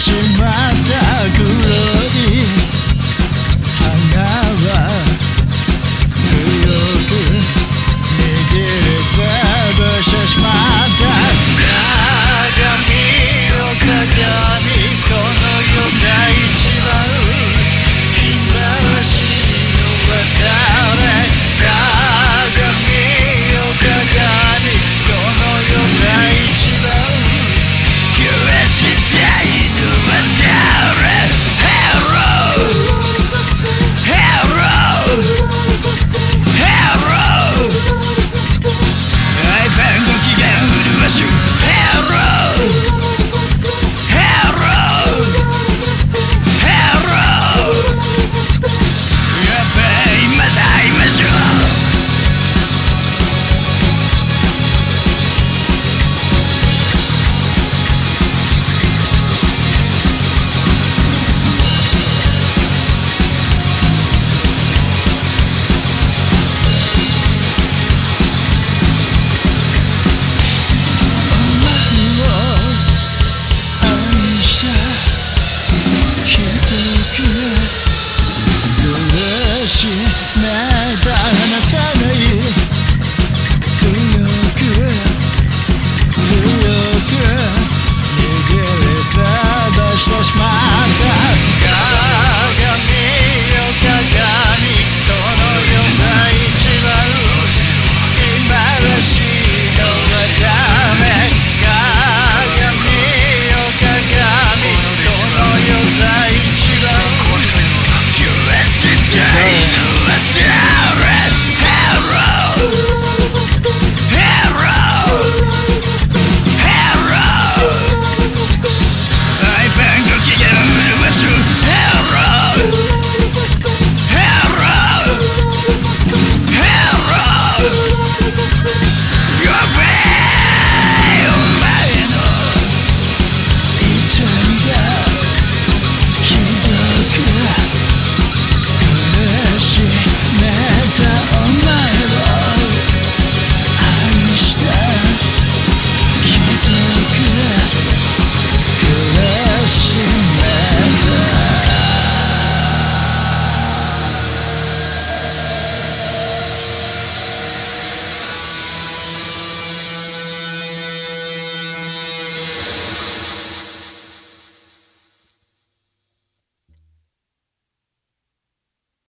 Chasing my down!